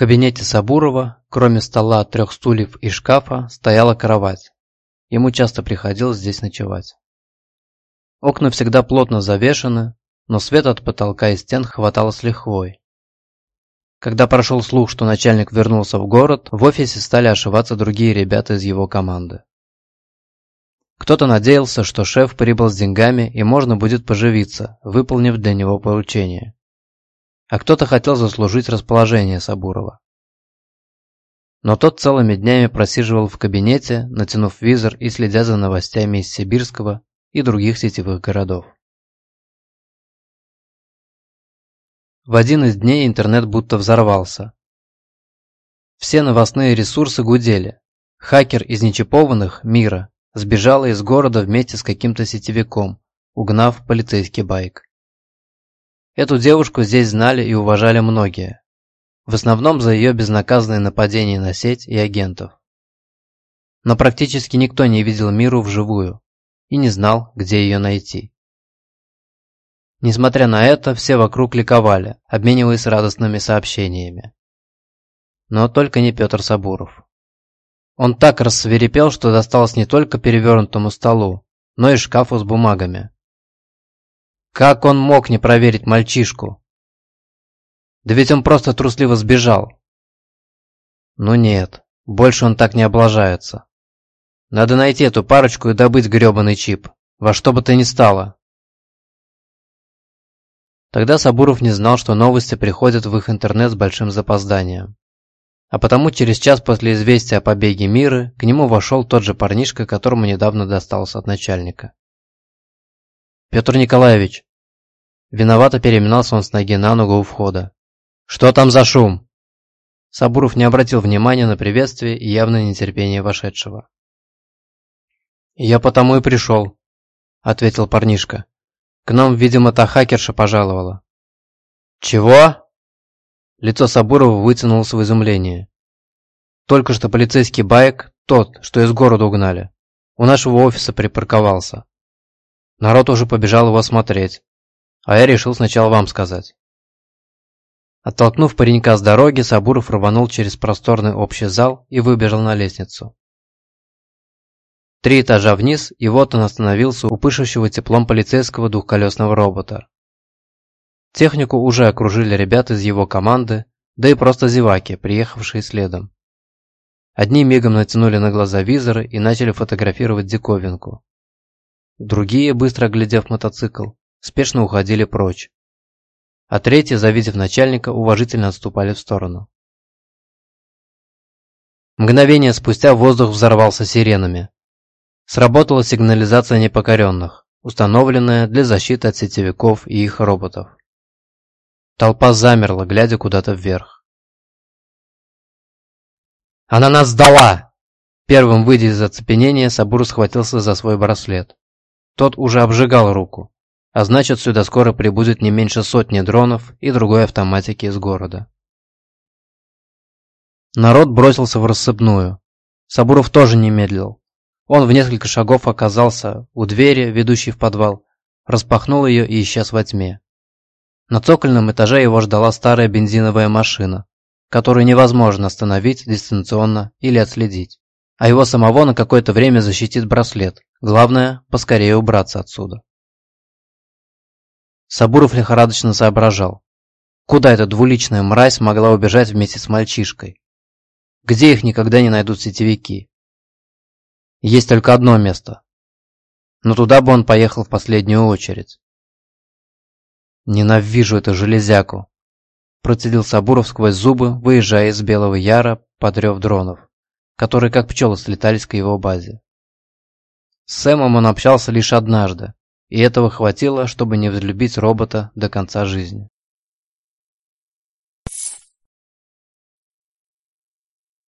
кабинете Сабурова, кроме стола, трех стульев и шкафа, стояла кровать. Ему часто приходилось здесь ночевать. Окна всегда плотно завешаны, но свет от потолка и стен хватало с лихвой. Когда прошел слух, что начальник вернулся в город, в офисе стали ошиваться другие ребята из его команды. Кто-то надеялся, что шеф прибыл с деньгами и можно будет поживиться, выполнив для него поручение. А кто-то хотел заслужить расположение Сабурова. Но тот целыми днями просиживал в кабинете, натянув визор и следя за новостями из Сибирского и других сетевых городов. В один из дней интернет будто взорвался. Все новостные ресурсы гудели. Хакер из нечипованных мира сбежал из города вместе с каким-то сетевиком, угнав полицейский байк. Эту девушку здесь знали и уважали многие. В основном за ее безнаказанные нападения на сеть и агентов. Но практически никто не видел Миру вживую и не знал, где ее найти. Несмотря на это, все вокруг ликовали, обмениваясь радостными сообщениями. Но только не Петр Сабуров. Он так рассверепел, что досталось не только перевернутому столу, но и шкафу с бумагами. Как он мог не проверить мальчишку? Да ведь он просто трусливо сбежал. Ну нет, больше он так не облажается. Надо найти эту парочку и добыть грёбаный чип, во что бы то ни стало. Тогда Сабуров не знал, что новости приходят в их интернет с большим запозданием. А потому через час после известия о побеге Миры к нему вошел тот же парнишка, которому недавно достался от начальника. «Петр Николаевич!» Виновато переминался он с ноги на ногу у входа. «Что там за шум?» Сабуров не обратил внимания на приветствие и явное нетерпение вошедшего. «Я потому и пришел», — ответил парнишка. К нам, видимо, та хакерша пожаловала. Чего? Лицо Сабурова вытянулось в изумлении. Только что полицейский байк, тот, что из города угнали, у нашего офиса припарковался. Народ уже побежал его смотреть, а я решил сначала вам сказать. Оттолкнув паренька с дороги, Сабуров рванул через просторный общий зал и выбежал на лестницу. Три этажа вниз, и вот он остановился у пышущего теплом полицейского двухколесного робота. Технику уже окружили ребята из его команды, да и просто зеваки, приехавшие следом. Одни мигом натянули на глаза визоры и начали фотографировать диковинку. Другие, быстро оглядев мотоцикл, спешно уходили прочь. А третьи, завидев начальника, уважительно отступали в сторону. Мгновение спустя воздух взорвался сиренами. Сработала сигнализация непокоренных, установленная для защиты от сетевиков и их роботов. Толпа замерла, глядя куда-то вверх. «Она нас сдала!» Первым выйдя из оцепенения, Сабур схватился за свой браслет. Тот уже обжигал руку, а значит сюда скоро прибудет не меньше сотни дронов и другой автоматики из города. Народ бросился в рассыпную. Сабуров тоже не медлил. Он в несколько шагов оказался у двери, ведущей в подвал, распахнул ее и исчез во тьме. На цокольном этаже его ждала старая бензиновая машина, которую невозможно остановить дистанционно или отследить. А его самого на какое-то время защитит браслет. Главное, поскорее убраться отсюда. Сабуров лихорадочно соображал. Куда эта двуличная мразь могла убежать вместе с мальчишкой? Где их никогда не найдут сетевики? Есть только одно место. Но туда бы он поехал в последнюю очередь. «Ненавижу эту железяку!» Процедил Сабуров сквозь зубы, выезжая из Белого Яра под рев дронов, которые как пчелы слетались к его базе. С Сэмом он общался лишь однажды, и этого хватило, чтобы не взлюбить робота до конца жизни.